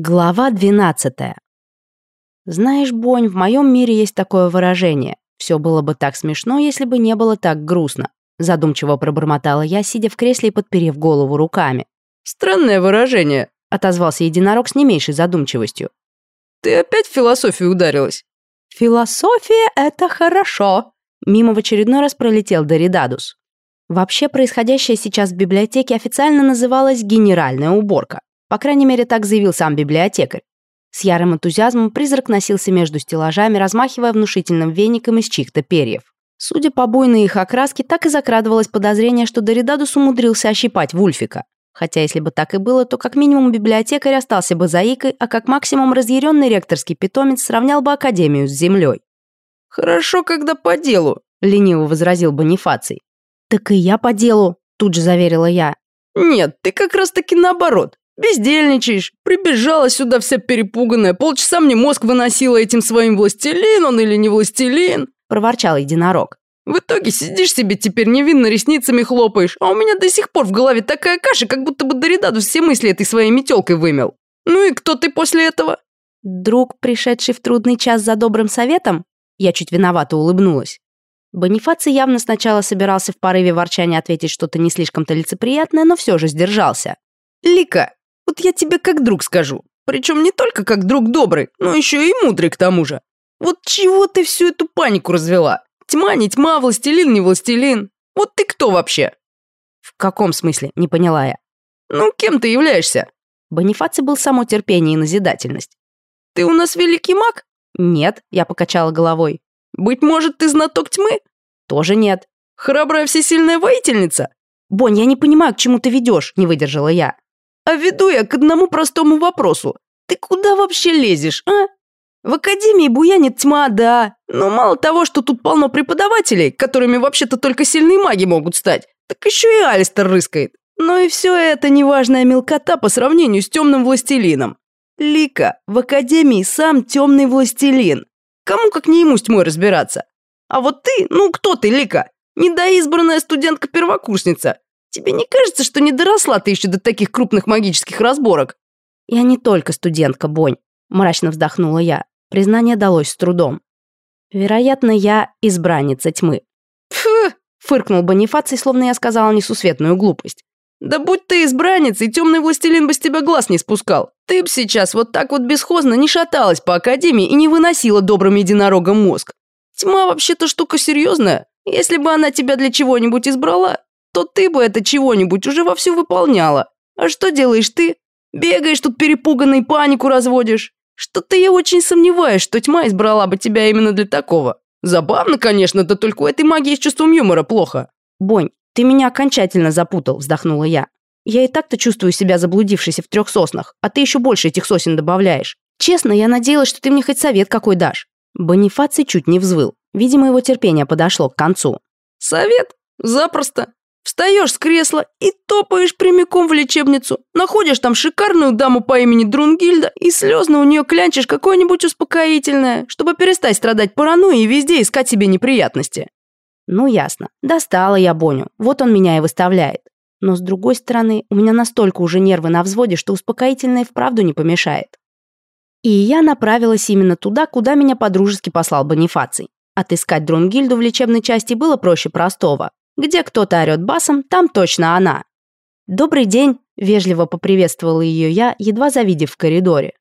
Глава 12. Знаешь, Бонь, в моем мире есть такое выражение. Все было бы так смешно, если бы не было так грустно. Задумчиво пробормотала я, сидя в кресле и подперев голову руками. Странное выражение, отозвался единорог с не меньшей задумчивостью. Ты опять в философию ударилась. Философия — это хорошо. Мимо в очередной раз пролетел Доридадус. Вообще, происходящее сейчас в библиотеке официально называлось «генеральная уборка». По крайней мере, так заявил сам библиотекарь. С ярым энтузиазмом призрак носился между стеллажами, размахивая внушительным веником из чьих-то перьев. Судя по буйной их окраске, так и закрадывалось подозрение, что Доридадус умудрился ощипать Вульфика. Хотя если бы так и было, то как минимум библиотекарь остался бы заикой, а как максимум разъяренный ректорский питомец сравнял бы Академию с землей. «Хорошо, когда по делу», — лениво возразил Бонифаций. «Так и я по делу», — тут же заверила я. «Нет, ты как раз-таки наоборот. Бездельничаешь! Прибежала сюда вся перепуганная. Полчаса мне мозг выносила этим своим властелин, он или не властелин!» — проворчал единорог. «В итоге сидишь себе теперь невинно ресницами хлопаешь, а у меня до сих пор в голове такая каша, как будто бы Доридаду все мысли этой своей метелкой вымел. Ну и кто ты после этого?» Друг, пришедший в трудный час за добрым советом? Я чуть виновато улыбнулась. Бонифаци явно сначала собирался в порыве ворчания ответить что-то не слишком-то лицеприятное, но все же сдержался. «Лика, вот я тебе как друг скажу. Причем не только как друг добрый, но еще и мудрый к тому же. Вот чего ты всю эту панику развела? Тьма не тьма, властелин не властелин. Вот ты кто вообще?» «В каком смысле?» – не поняла я. «Ну, кем ты являешься?» Бонифаци был само терпение и назидательность. «Ты у нас великий маг?» «Нет», – я покачала головой. «Быть может, ты знаток тьмы?» «Тоже нет». «Храбрая всесильная воительница?» «Бонь, я не понимаю, к чему ты ведешь», – не выдержала я. А веду я к одному простому вопросу. Ты куда вообще лезешь, а? В академии буянит тьма, да. Но мало того, что тут полно преподавателей, которыми вообще-то только сильные маги могут стать, так еще и Алистер рыскает. Но и все это неважная мелкота по сравнению с темным властелином. Лика, в академии сам темный властелин. Кому как не ему с тьмой разбираться? А вот ты, ну кто ты, Лика? Недоизбранная студентка-первокурсница. Тебе не кажется, что не доросла ты еще до таких крупных магических разборок? Я не только студентка, Бонь, мрачно вздохнула я. Признание далось с трудом. Вероятно, я избранница тьмы. Фу, фыркнул Бонифаций, словно я сказала несусветную глупость. Да будь ты избранницей, темный властелин бы с тебя глаз не спускал. Ты б сейчас вот так вот бесхозно не шаталась по академии и не выносила добрым единорогом мозг. Тьма вообще-то штука серьезная. Если бы она тебя для чего-нибудь избрала, что ты бы это чего-нибудь уже вовсю выполняла. А что делаешь ты? Бегаешь тут перепуганный, панику разводишь. Что-то я очень сомневаюсь, что тьма избрала бы тебя именно для такого. Забавно, конечно, да только у этой магии с чувством юмора плохо. Бонь, ты меня окончательно запутал, вздохнула я. Я и так-то чувствую себя заблудившейся в трех соснах, а ты еще больше этих сосен добавляешь. Честно, я надеялась, что ты мне хоть совет какой дашь. Бонифаций чуть не взвыл. Видимо, его терпение подошло к концу. Совет? Запросто. Встаешь с кресла и топаешь прямиком в лечебницу. Находишь там шикарную даму по имени Друнгильда и слезно у нее клянчишь какое-нибудь успокоительное, чтобы перестать страдать паранойей и везде искать себе неприятности. Ну, ясно. Достала я Боню. Вот он меня и выставляет. Но, с другой стороны, у меня настолько уже нервы на взводе, что успокоительное вправду не помешает. И я направилась именно туда, куда меня подружески послал Бонифаций. Отыскать Друнгильду в лечебной части было проще простого где кто-то орёт басом, там точно она. «Добрый день!» – вежливо поприветствовала ее я, едва завидев в коридоре.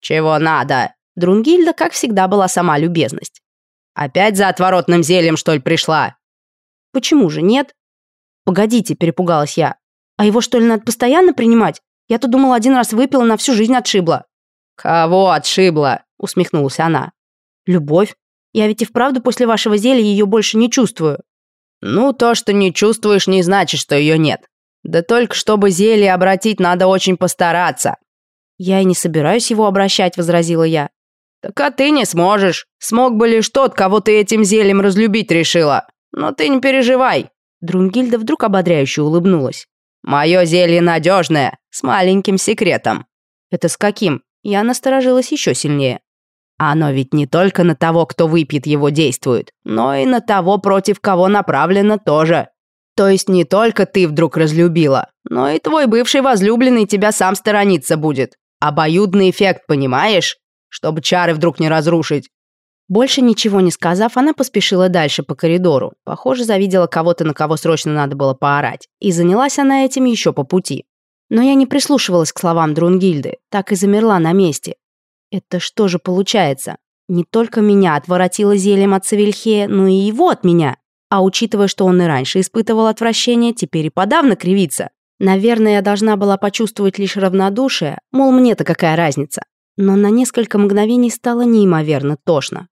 «Чего надо?» Друнгильда, как всегда, была сама любезность. «Опять за отворотным зельем, что ли, пришла?» «Почему же нет?» «Погодите», – перепугалась я. «А его, что ли, надо постоянно принимать? Я-то думала, один раз выпила, на всю жизнь отшибла». «Кого отшибла?» – усмехнулась она. «Любовь. Я ведь и вправду после вашего зелья ее больше не чувствую». Ну, то, что не чувствуешь, не значит, что ее нет. Да только чтобы зелье обратить, надо очень постараться. Я и не собираюсь его обращать, возразила я. Так а ты не сможешь. Смог бы лишь тот, кого ты этим зельем разлюбить решила. Но ты не переживай. Друнгильда вдруг ободряюще улыбнулась. Мое зелье надежное, с маленьким секретом. Это с каким? Я насторожилась еще сильнее. А Оно ведь не только на того, кто выпьет его действует, но и на того, против кого направлено тоже. То есть не только ты вдруг разлюбила, но и твой бывший возлюбленный тебя сам сторониться будет. Обоюдный эффект, понимаешь? Чтобы чары вдруг не разрушить. Больше ничего не сказав, она поспешила дальше по коридору. Похоже, завидела кого-то, на кого срочно надо было поорать. И занялась она этим еще по пути. Но я не прислушивалась к словам Друнгильды, так и замерла на месте, это что же получается? Не только меня отворотило зельем от Савельхе, но и его от меня. А учитывая, что он и раньше испытывал отвращение, теперь и подавно кривится. Наверное, я должна была почувствовать лишь равнодушие, мол, мне-то какая разница. Но на несколько мгновений стало неимоверно тошно.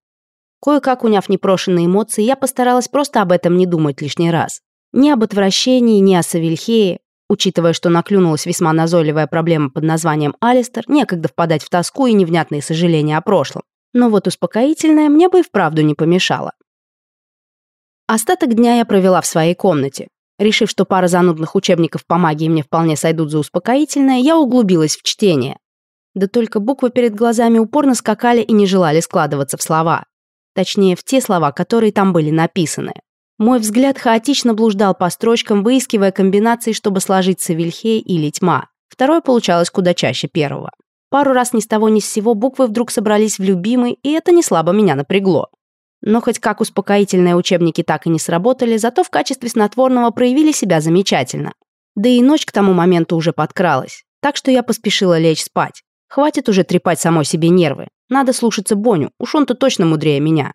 Кое-как уняв непрошенные эмоции, я постаралась просто об этом не думать лишний раз. Ни об отвращении, ни о Савельхее. Учитывая, что наклюнулась весьма назойливая проблема под названием Алистер, некогда впадать в тоску и невнятные сожаления о прошлом. Но вот успокоительное мне бы и вправду не помешало. Остаток дня я провела в своей комнате. Решив, что пара занудных учебников по магии мне вполне сойдут за успокоительное, я углубилась в чтение. Да только буквы перед глазами упорно скакали и не желали складываться в слова. Точнее, в те слова, которые там были написаны. Мой взгляд хаотично блуждал по строчкам, выискивая комбинации, чтобы сложиться Савельхея или Тьма. Второе получалось куда чаще первого. Пару раз ни с того ни с сего буквы вдруг собрались в любимый, и это не слабо меня напрягло. Но хоть как успокоительные учебники так и не сработали, зато в качестве снотворного проявили себя замечательно. Да и ночь к тому моменту уже подкралась, так что я поспешила лечь спать. Хватит уже трепать самой себе нервы. Надо слушаться Боню, уж он-то точно мудрее меня.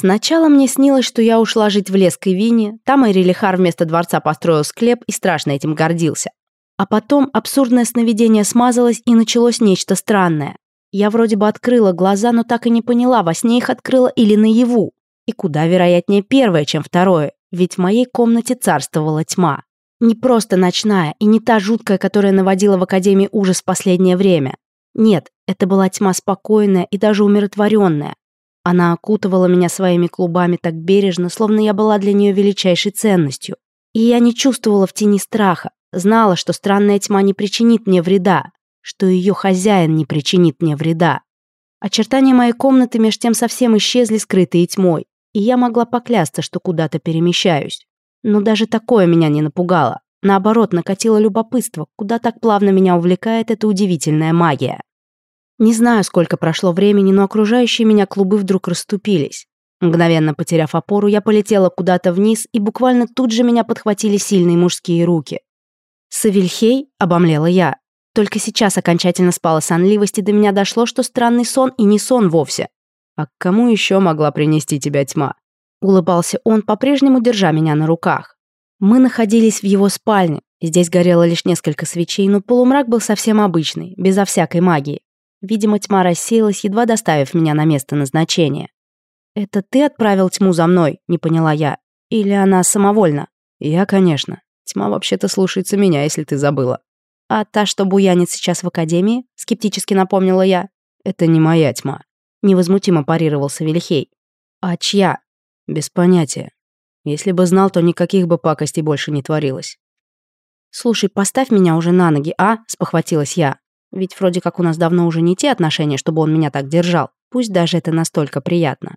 Сначала мне снилось, что я ушла жить в лес к Ивине, там Ирилихар вместо дворца построил склеп и страшно этим гордился. А потом абсурдное сновидение смазалось и началось нечто странное. Я вроде бы открыла глаза, но так и не поняла, во сне их открыла или наяву. И куда вероятнее первое, чем второе, ведь в моей комнате царствовала тьма. Не просто ночная и не та жуткая, которая наводила в Академии ужас в последнее время. Нет, это была тьма спокойная и даже умиротворенная, она окутывала меня своими клубами так бережно, словно я была для нее величайшей ценностью. И я не чувствовала в тени страха, знала, что странная тьма не причинит мне вреда, что ее хозяин не причинит мне вреда. Очертания моей комнаты меж тем совсем исчезли, скрытые тьмой, и я могла поклясться, что куда-то перемещаюсь. Но даже такое меня не напугало. Наоборот, накатило любопытство, куда так плавно меня увлекает эта удивительная магия. Не знаю, сколько прошло времени, но окружающие меня клубы вдруг расступились. Мгновенно потеряв опору, я полетела куда-то вниз, и буквально тут же меня подхватили сильные мужские руки. «Савельхей?» — обомлела я. Только сейчас окончательно спала сонливость, и до меня дошло, что странный сон и не сон вовсе. «А к кому еще могла принести тебя тьма?» — улыбался он, по-прежнему держа меня на руках. Мы находились в его спальне. Здесь горело лишь несколько свечей, но полумрак был совсем обычный, безо всякой магии. Видимо, тьма рассеялась, едва доставив меня на место назначения. «Это ты отправил тьму за мной?» — не поняла я. «Или она самовольно?» «Я, конечно. Тьма вообще-то слушается меня, если ты забыла». «А та, что буянит сейчас в академии?» — скептически напомнила я. «Это не моя тьма», — невозмутимо парировался Велихей. «А чья?» «Без понятия. Если бы знал, то никаких бы пакостей больше не творилось». «Слушай, поставь меня уже на ноги, а?» — спохватилась я. Ведь вроде как у нас давно уже не те отношения, чтобы он меня так держал. Пусть даже это настолько приятно.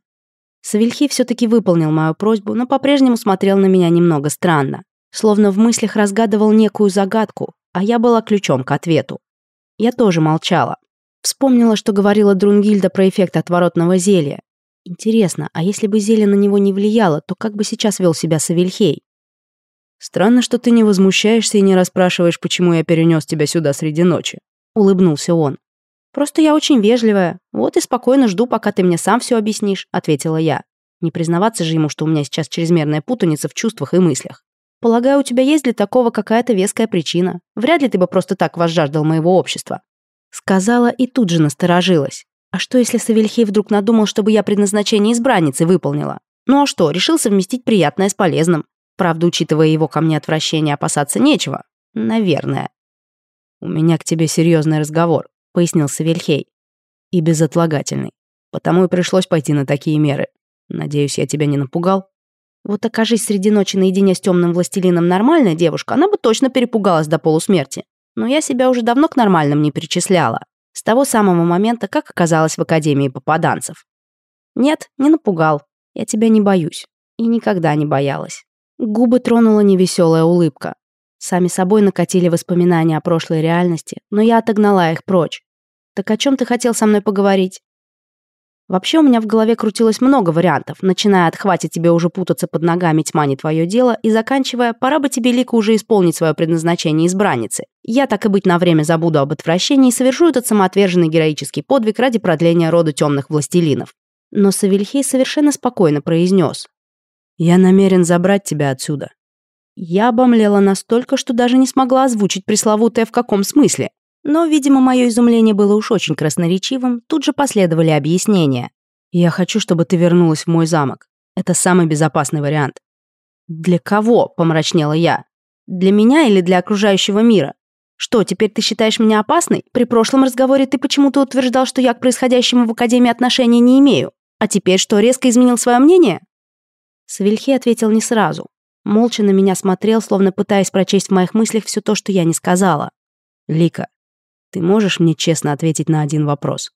Савельхи все-таки выполнил мою просьбу, но по-прежнему смотрел на меня немного странно. Словно в мыслях разгадывал некую загадку, а я была ключом к ответу. Я тоже молчала. Вспомнила, что говорила Друнгильда про эффект отворотного зелья. Интересно, а если бы зелье на него не влияло, то как бы сейчас вел себя Савельхей? Странно, что ты не возмущаешься и не расспрашиваешь, почему я перенес тебя сюда среди ночи улыбнулся он. «Просто я очень вежливая. Вот и спокойно жду, пока ты мне сам все объяснишь», — ответила я. Не признаваться же ему, что у меня сейчас чрезмерная путаница в чувствах и мыслях. «Полагаю, у тебя есть для такого какая-то веская причина. Вряд ли ты бы просто так возжаждал моего общества». Сказала и тут же насторожилась. «А что, если Савельхей вдруг надумал, чтобы я предназначение избранницы выполнила? Ну а что, решил совместить приятное с полезным. Правда, учитывая его ко мне отвращение, опасаться нечего. Наверное. «У меня к тебе серьезный разговор», — пояснил Савельхей. «И безотлагательный. Потому и пришлось пойти на такие меры. Надеюсь, я тебя не напугал?» Вот окажись среди ночи наедине с темным властелином нормальная девушка, она бы точно перепугалась до полусмерти. Но я себя уже давно к нормальным не причисляла. С того самого момента, как оказалась в Академии попаданцев. Нет, не напугал. Я тебя не боюсь. И никогда не боялась. Губы тронула невеселая улыбка. Сами собой накатили воспоминания о прошлой реальности, но я отогнала их прочь. «Так о чем ты хотел со мной поговорить?» Вообще у меня в голове крутилось много вариантов, начиная от «хватит тебе уже путаться под ногами, тьма не твое дело» и заканчивая «пора бы тебе, Лика, уже исполнить свое предназначение избранницы. Я так и быть на время забуду об отвращении и совершу этот самоотверженный героический подвиг ради продления рода темных властелинов». Но Савельхей совершенно спокойно произнес. «Я намерен забрать тебя отсюда. Я обомлела настолько, что даже не смогла озвучить пресловутое в каком смысле. Но, видимо, мое изумление было уж очень красноречивым, тут же последовали объяснения. «Я хочу, чтобы ты вернулась в мой замок. Это самый безопасный вариант». «Для кого?» – помрачнела я. «Для меня или для окружающего мира? Что, теперь ты считаешь меня опасной? При прошлом разговоре ты почему-то утверждал, что я к происходящему в Академии отношения не имею. А теперь что, резко изменил свое мнение?» Савельхи ответил не сразу молча на меня смотрел, словно пытаясь прочесть в моих мыслях все то, что я не сказала. «Лика, ты можешь мне честно ответить на один вопрос?»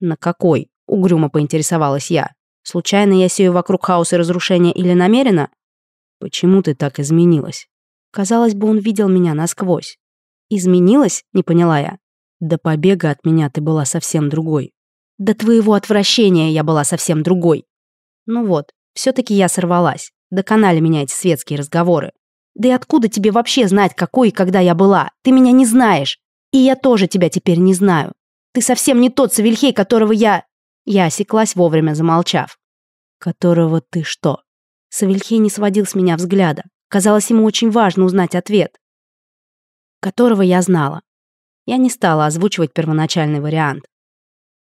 «На какой?» — угрюмо поинтересовалась я. «Случайно я сею вокруг хаоса и разрушения или намеренно?» «Почему ты так изменилась?» Казалось бы, он видел меня насквозь. «Изменилась?» — не поняла я. «До побега от меня ты была совсем другой». «До твоего отвращения я была совсем другой». Ну вот, все таки я сорвалась до канала меня светские разговоры. Да и откуда тебе вообще знать, какой и когда я была? Ты меня не знаешь. И я тоже тебя теперь не знаю. Ты совсем не тот Савельхей, которого я...» Я осеклась, вовремя замолчав. «Которого ты что?» Савельхей не сводил с меня взгляда. Казалось, ему очень важно узнать ответ. «Которого я знала». Я не стала озвучивать первоначальный вариант.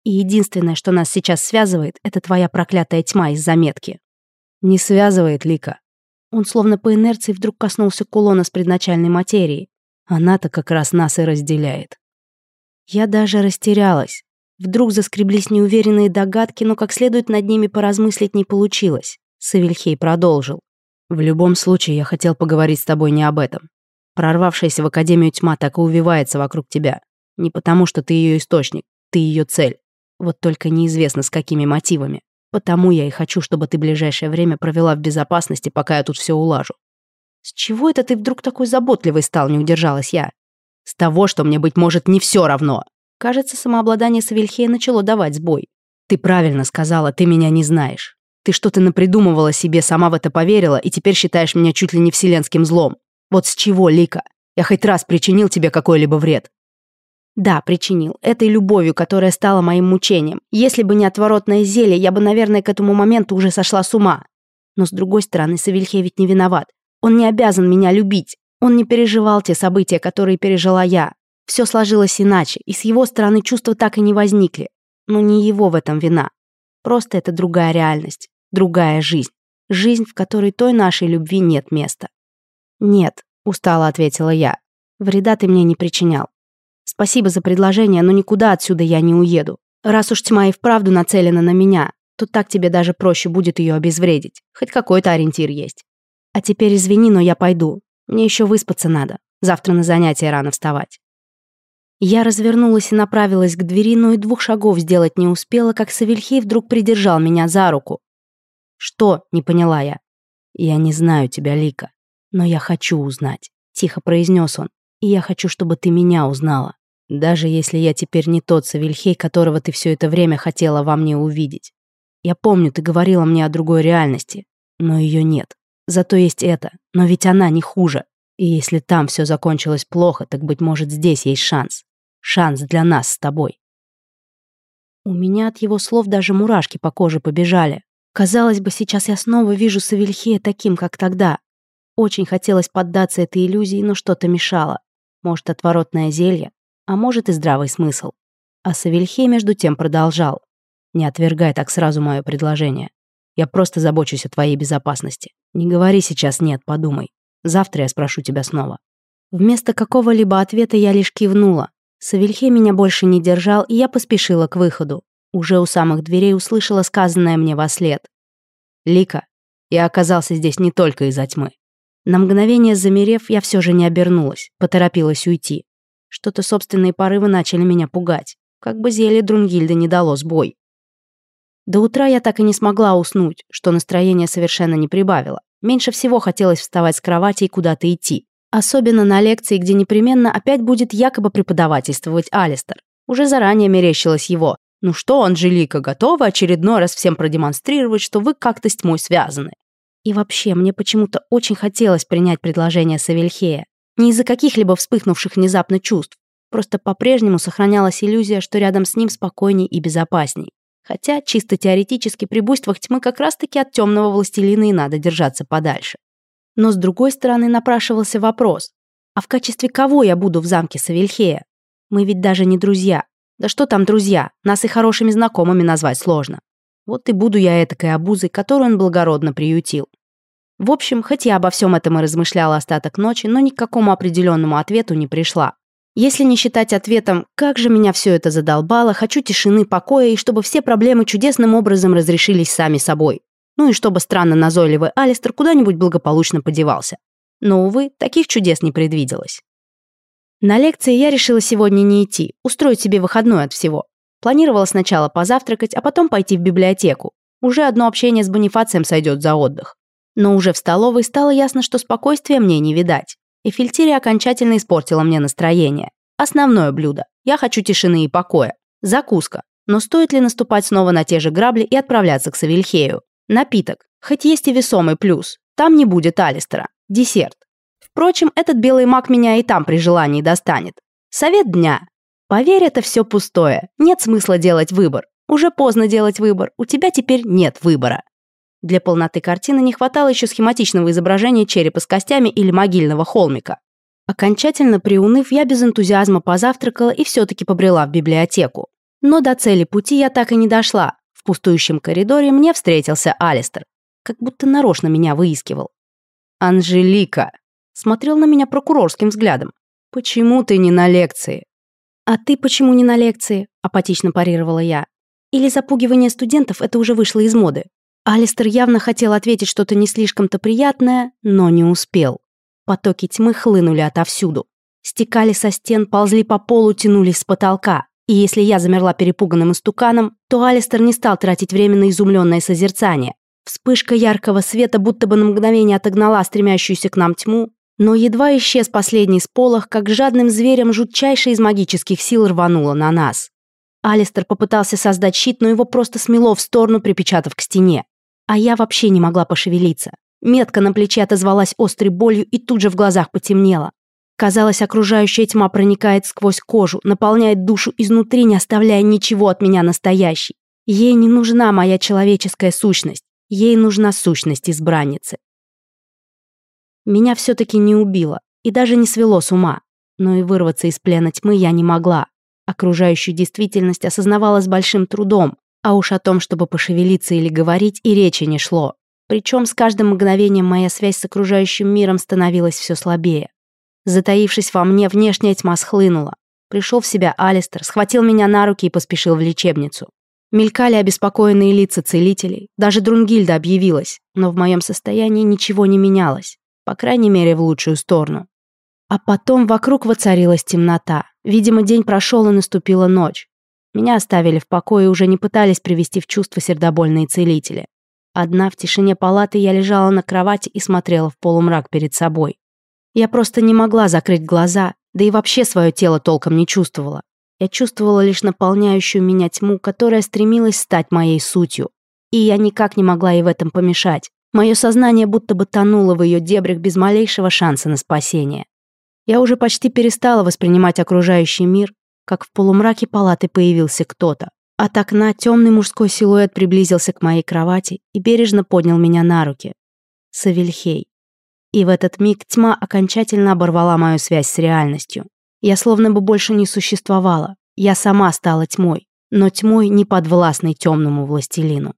И единственное, что нас сейчас связывает, это твоя проклятая тьма из заметки. Не связывает Лика. Он словно по инерции вдруг коснулся кулона с предначальной материи. Она-то как раз нас и разделяет. Я даже растерялась. Вдруг заскреблись неуверенные догадки, но как следует над ними поразмыслить не получилось. Савельхей продолжил. «В любом случае, я хотел поговорить с тобой не об этом. Прорвавшаяся в Академию тьма так и увивается вокруг тебя. Не потому, что ты ее источник, ты ее цель. Вот только неизвестно, с какими мотивами. Потому я и хочу, чтобы ты ближайшее время провела в безопасности, пока я тут все улажу. С чего это ты вдруг такой заботливый стал, не удержалась я? С того, что мне, быть может, не все равно. Кажется, самообладание Савельхея начало давать сбой. Ты правильно сказала, ты меня не знаешь. Ты что-то напридумывала себе, сама в это поверила, и теперь считаешь меня чуть ли не вселенским злом. Вот с чего, Лика? Я хоть раз причинил тебе какой-либо вред. Да, причинил. Этой любовью, которая стала моим мучением. Если бы не отворотное зелье, я бы, наверное, к этому моменту уже сошла с ума. Но, с другой стороны, Савельхе ведь не виноват. Он не обязан меня любить. Он не переживал те события, которые пережила я. Все сложилось иначе, и с его стороны чувства так и не возникли. Но не его в этом вина. Просто это другая реальность, другая жизнь. Жизнь, в которой той нашей любви нет места. «Нет», — устало ответила я. «Вреда ты мне не причинял. Спасибо за предложение, но никуда отсюда я не уеду. Раз уж тьма и вправду нацелена на меня, то так тебе даже проще будет ее обезвредить. Хоть какой-то ориентир есть. А теперь извини, но я пойду. Мне еще выспаться надо. Завтра на занятия рано вставать. Я развернулась и направилась к двери, но и двух шагов сделать не успела, как Савельхей вдруг придержал меня за руку. «Что?» — не поняла я. «Я не знаю тебя, Лика, но я хочу узнать», — тихо произнес он и я хочу, чтобы ты меня узнала. Даже если я теперь не тот Савельхей, которого ты все это время хотела во мне увидеть. Я помню, ты говорила мне о другой реальности, но ее нет. Зато есть это, но ведь она не хуже. И если там все закончилось плохо, так, быть может, здесь есть шанс. Шанс для нас с тобой. У меня от его слов даже мурашки по коже побежали. Казалось бы, сейчас я снова вижу Савельхея таким, как тогда. Очень хотелось поддаться этой иллюзии, но что-то мешало. Может, отворотное зелье, а может и здравый смысл. А Савельхей между тем продолжал. «Не отвергай так сразу мое предложение. Я просто забочусь о твоей безопасности. Не говори сейчас «нет», подумай. Завтра я спрошу тебя снова». Вместо какого-либо ответа я лишь кивнула. Савельхей меня больше не держал, и я поспешила к выходу. Уже у самых дверей услышала сказанное мне во след. «Лика, я оказался здесь не только из-за тьмы. На мгновение замерев, я все же не обернулась, поторопилась уйти. Что-то собственные порывы начали меня пугать, как бы зелье Друнгильда не дало сбой. До утра я так и не смогла уснуть, что настроение совершенно не прибавило. Меньше всего хотелось вставать с кровати и куда-то идти. Особенно на лекции, где непременно опять будет якобы преподавательствовать Алистер. Уже заранее мерещилось его. «Ну что, Анжелика, готова очередной раз всем продемонстрировать, что вы как-то с тьмой связаны? И вообще, мне почему-то очень хотелось принять предложение Савельхея. Не из-за каких-либо вспыхнувших внезапно чувств. Просто по-прежнему сохранялась иллюзия, что рядом с ним спокойней и безопасней. Хотя, чисто теоретически, при буйствах тьмы как раз-таки от темного властелина и надо держаться подальше. Но с другой стороны напрашивался вопрос. А в качестве кого я буду в замке Савельхея? Мы ведь даже не друзья. Да что там друзья, нас и хорошими знакомыми назвать сложно. Вот и буду я этакой обузой, которую он благородно приютил. В общем, хоть я обо всем этом и размышляла остаток ночи, но ни к какому определенному ответу не пришла. Если не считать ответом «как же меня все это задолбало, хочу тишины, покоя и чтобы все проблемы чудесным образом разрешились сами собой». Ну и чтобы странно назойливый Алистер куда-нибудь благополучно подевался. Но, увы, таких чудес не предвиделось. На лекции я решила сегодня не идти, устроить себе выходной от всего. Планировала сначала позавтракать, а потом пойти в библиотеку. Уже одно общение с Бонифацием сойдет за отдых. Но уже в столовой стало ясно, что спокойствия мне не видать. И окончательно испортила мне настроение. Основное блюдо. Я хочу тишины и покоя. Закуска. Но стоит ли наступать снова на те же грабли и отправляться к Савельхею? Напиток. Хоть есть и весомый плюс. Там не будет Алистера. Десерт. Впрочем, этот белый маг меня и там при желании достанет. Совет дня. Поверь, это все пустое. Нет смысла делать выбор. Уже поздно делать выбор. У тебя теперь нет выбора. Для полноты картины не хватало еще схематичного изображения черепа с костями или могильного холмика. Окончательно приуныв, я без энтузиазма позавтракала и все-таки побрела в библиотеку. Но до цели пути я так и не дошла. В пустующем коридоре мне встретился Алистер. Как будто нарочно меня выискивал. «Анжелика!» Смотрел на меня прокурорским взглядом. «Почему ты не на лекции? «А ты почему не на лекции?» – апатично парировала я. «Или запугивание студентов – это уже вышло из моды?» Алистер явно хотел ответить что-то не слишком-то приятное, но не успел. Потоки тьмы хлынули отовсюду. Стекали со стен, ползли по полу, тянулись с потолка. И если я замерла перепуганным истуканом, то Алистер не стал тратить время на изумленное созерцание. Вспышка яркого света будто бы на мгновение отогнала стремящуюся к нам тьму, но едва исчез последний сполох, как жадным зверем жутчайший из магических сил рвануло на нас. Алистер попытался создать щит, но его просто смело в сторону, припечатав к стене. А я вообще не могла пошевелиться. Метка на плече отозвалась острой болью и тут же в глазах потемнело. Казалось, окружающая тьма проникает сквозь кожу, наполняет душу изнутри, не оставляя ничего от меня настоящей. Ей не нужна моя человеческая сущность. Ей нужна сущность избранницы. Меня все-таки не убило и даже не свело с ума. Но и вырваться из плена тьмы я не могла. Окружающую действительность осознавала с большим трудом, а уж о том, чтобы пошевелиться или говорить, и речи не шло. Причем с каждым мгновением моя связь с окружающим миром становилась все слабее. Затаившись во мне, внешняя тьма схлынула. Пришел в себя Алистер, схватил меня на руки и поспешил в лечебницу. Мелькали обеспокоенные лица целителей, даже Друнгильда объявилась, но в моем состоянии ничего не менялось по крайней мере, в лучшую сторону. А потом вокруг воцарилась темнота. Видимо, день прошел и наступила ночь. Меня оставили в покое и уже не пытались привести в чувство сердобольные целители. Одна в тишине палаты я лежала на кровати и смотрела в полумрак перед собой. Я просто не могла закрыть глаза, да и вообще свое тело толком не чувствовала. Я чувствовала лишь наполняющую меня тьму, которая стремилась стать моей сутью. И я никак не могла ей в этом помешать. Мое сознание будто бы тонуло в ее дебрях без малейшего шанса на спасение. Я уже почти перестала воспринимать окружающий мир, как в полумраке палаты появился кто-то. От окна темный мужской силуэт приблизился к моей кровати и бережно поднял меня на руки. Савельхей. И в этот миг тьма окончательно оборвала мою связь с реальностью. Я словно бы больше не существовала. Я сама стала тьмой, но тьмой, не подвластной темному властелину.